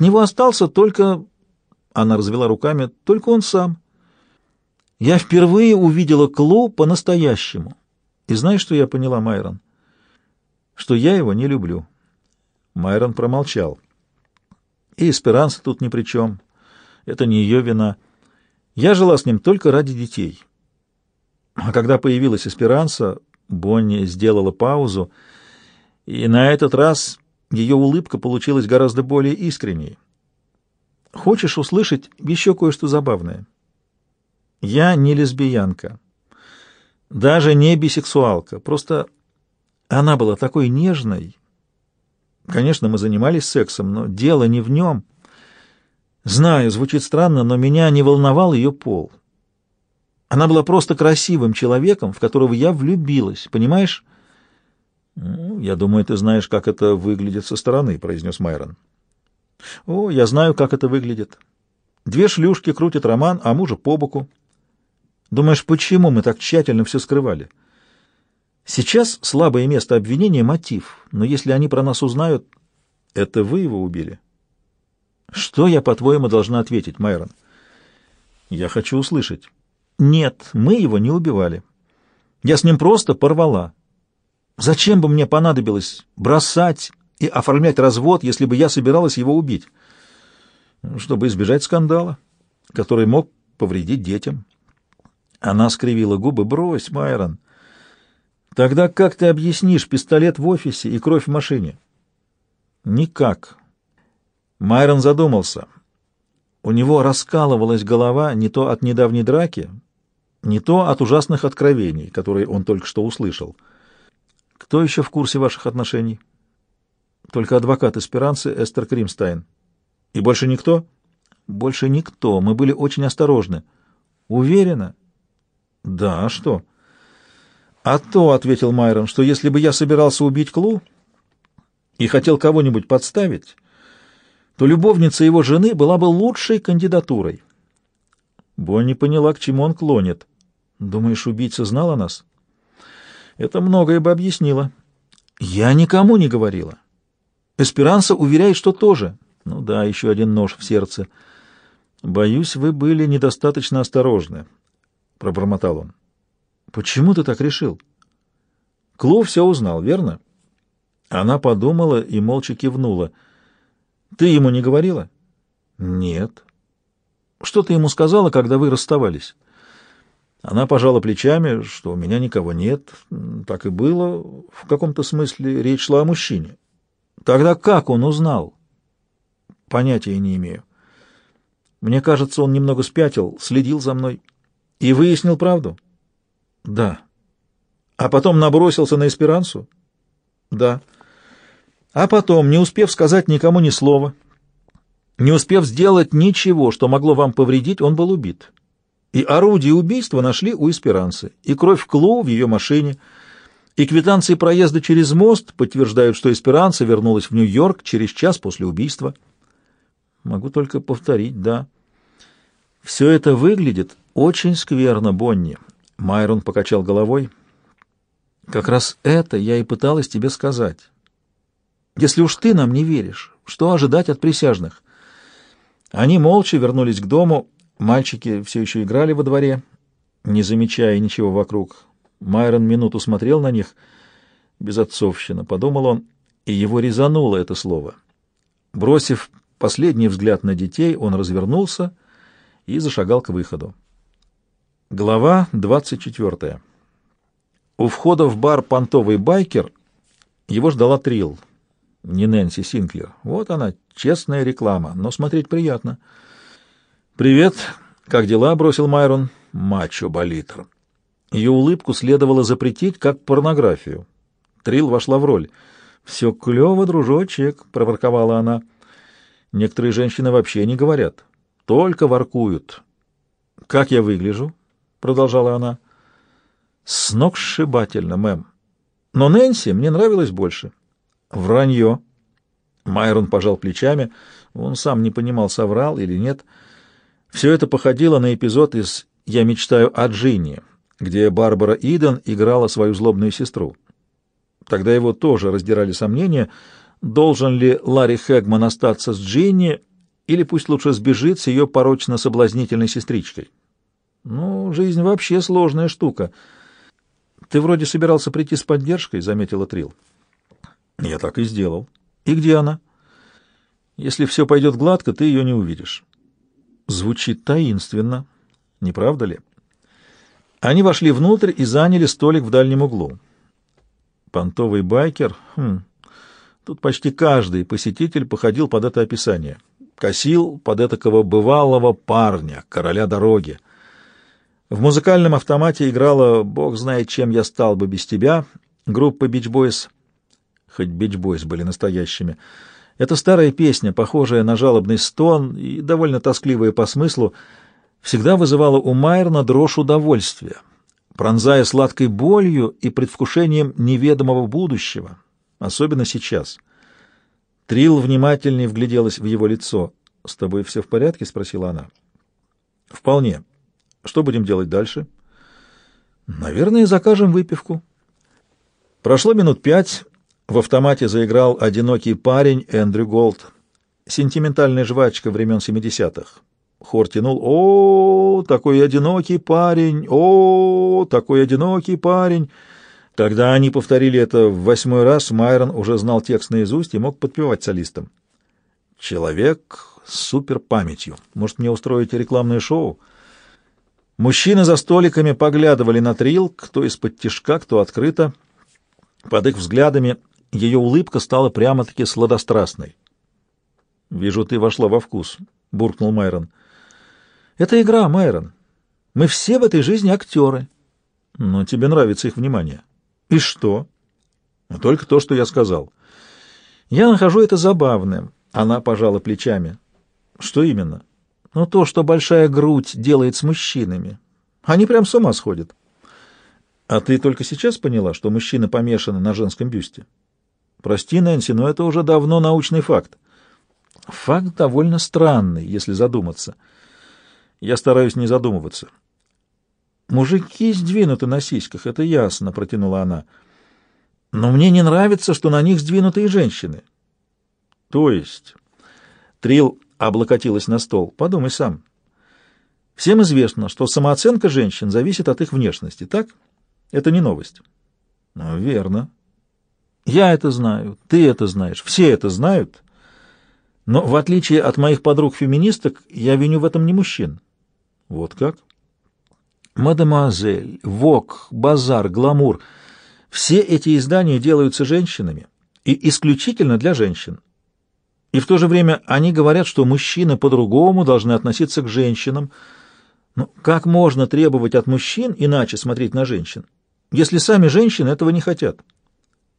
От него остался только... Она развела руками. Только он сам. Я впервые увидела Клу по-настоящему. И знаешь, что я поняла, Майрон? Что я его не люблю. Майрон промолчал. И Эсперанса тут ни при чем. Это не ее вина. Я жила с ним только ради детей. А когда появилась Эсперанса, Бонни сделала паузу, и на этот раз ее улыбка получилась гораздо более искренней. Хочешь услышать еще кое-что забавное? Я не лесбиянка, даже не бисексуалка, просто она была такой нежной. Конечно, мы занимались сексом, но дело не в нем. Знаю, звучит странно, но меня не волновал ее пол. Она была просто красивым человеком, в которого я влюбилась, понимаешь? «Ну, «Я думаю, ты знаешь, как это выглядит со стороны», — произнес Майрон. «О, я знаю, как это выглядит. Две шлюшки крутят роман, а мужа по боку. Думаешь, почему мы так тщательно все скрывали? Сейчас слабое место обвинения — мотив, но если они про нас узнают, это вы его убили». «Что я, по-твоему, должна ответить, Майрон?» «Я хочу услышать». Нет, мы его не убивали. Я с ним просто порвала. Зачем бы мне понадобилось бросать и оформлять развод, если бы я собиралась его убить? Чтобы избежать скандала, который мог повредить детям. Она скривила губы. «Брось, Майрон. Тогда как ты объяснишь пистолет в офисе и кровь в машине?» «Никак». Майрон задумался. У него раскалывалась голова не то от недавней драки, не то от ужасных откровений, которые он только что услышал. Кто еще в курсе ваших отношений? Только адвокат Эсперанцы Эстер Кримстайн. И больше никто? Больше никто. Мы были очень осторожны. Уверена? Да, а что? А то, — ответил Майрон, — что если бы я собирался убить Клу и хотел кого-нибудь подставить, то любовница его жены была бы лучшей кандидатурой. Бонни поняла, к чему он клонит. Думаешь, убийца знал о нас? Это многое бы объяснило. Я никому не говорила. Эсперанса уверяет, что тоже. Ну да, еще один нож в сердце. Боюсь, вы были недостаточно осторожны, пробормотал он. Почему ты так решил? Клу все узнал, верно? Она подумала и молча кивнула. Ты ему не говорила? Нет. Что ты ему сказала, когда вы расставались? Она пожала плечами, что у меня никого нет. Так и было. В каком-то смысле речь шла о мужчине. Тогда как он узнал? Понятия не имею. Мне кажется, он немного спятил, следил за мной и выяснил правду. Да. А потом набросился на эсперансу? Да. А потом, не успев сказать никому ни слова, не успев сделать ничего, что могло вам повредить, он был убит. И орудие убийства нашли у Эсперанцы, и кровь Клоу в ее машине, и квитанции проезда через мост подтверждают, что Эсперанца вернулась в Нью-Йорк через час после убийства. Могу только повторить, да. Все это выглядит очень скверно, Бонни. Майрон покачал головой. Как раз это я и пыталась тебе сказать. Если уж ты нам не веришь, что ожидать от присяжных? Они молча вернулись к дому, Мальчики все еще играли во дворе, не замечая ничего вокруг. Майрон минуту смотрел на них. Безотцовщина, подумал он, и его резануло это слово. Бросив последний взгляд на детей, он развернулся и зашагал к выходу. Глава 24. У входа в бар «Понтовый байкер» его ждала Трилл, не Нэнси Синклер. Вот она, честная реклама, но смотреть приятно — «Привет. Как дела?» — бросил Майрон. «Мачо-болитр». Ее улыбку следовало запретить, как порнографию. Трил вошла в роль. «Все клево, дружочек», — проворковала она. «Некоторые женщины вообще не говорят, только воркуют». «Как я выгляжу?» — продолжала она. «Сногсшибательно, мэм. Но Нэнси мне нравилось больше». «Вранье». Майрон пожал плечами. Он сам не понимал, соврал или нет. «Вранье». Все это походило на эпизод из «Я мечтаю о Джинни», где Барбара Иден играла свою злобную сестру. Тогда его тоже раздирали сомнения, должен ли Ларри Хэгман остаться с Джинни или пусть лучше сбежит с ее порочно-соблазнительной сестричкой. Ну, жизнь вообще сложная штука. Ты вроде собирался прийти с поддержкой, — заметила Трил. Я так и сделал. И где она? Если все пойдет гладко, ты ее не увидишь. Звучит таинственно, не правда ли? Они вошли внутрь и заняли столик в дальнем углу. Понтовый байкер? Хм. Тут почти каждый посетитель походил под это описание. Косил под этакого бывалого парня, короля дороги. В музыкальном автомате играла «Бог знает, чем я стал бы без тебя» группа «Бич Бойс». Хоть «Бич Бойс» были настоящими. Эта старая песня, похожая на жалобный стон и довольно тоскливая по смыслу, всегда вызывала у Майерна дрожь удовольствия, пронзая сладкой болью и предвкушением неведомого будущего, особенно сейчас. Трил внимательнее вгляделась в его лицо. «С тобой все в порядке?» — спросила она. «Вполне. Что будем делать дальше?» «Наверное, закажем выпивку». Прошло минут пять. В автомате заиграл одинокий парень Эндрю Голд. Сентиментальная жвачка времен 70-х. Хор тянул «О, такой одинокий парень! О, такой одинокий парень!» Когда они повторили это в восьмой раз, Майрон уже знал текст наизусть и мог подпевать солистам. «Человек с суперпамятью. Может, мне устроить рекламное шоу?» Мужчины за столиками поглядывали на Трил, кто из-под тишка, кто открыто. Под их взглядами ее улыбка стала прямо-таки сладострастной. «Вижу, ты вошла во вкус», — буркнул Майрон. Это игра, Майрон. Мы все в этой жизни актеры. Но тебе нравится их внимание. И что? Ну, только то, что я сказал. Я нахожу это забавным. Она пожала плечами. Что именно? Ну, то, что большая грудь делает с мужчинами. Они прям с ума сходят. А ты только сейчас поняла, что мужчины помешаны на женском бюсте? Прости, Нэнси, но это уже давно научный факт. Факт довольно странный, если задуматься. — я стараюсь не задумываться. «Мужики сдвинуты на сиськах, это ясно», — протянула она. «Но мне не нравится, что на них сдвинуты и женщины». «То есть...» Трил облокотилась на стол. «Подумай сам. Всем известно, что самооценка женщин зависит от их внешности, так? Это не новость». «Ну, верно. Я это знаю, ты это знаешь, все это знают. Но в отличие от моих подруг-феминисток, я виню в этом не мужчин». Вот как? Мадемуазель, Вок, Базар, Гламур — все эти издания делаются женщинами и исключительно для женщин. И в то же время они говорят, что мужчины по-другому должны относиться к женщинам. Но ну, как можно требовать от мужчин иначе смотреть на женщин, если сами женщины этого не хотят?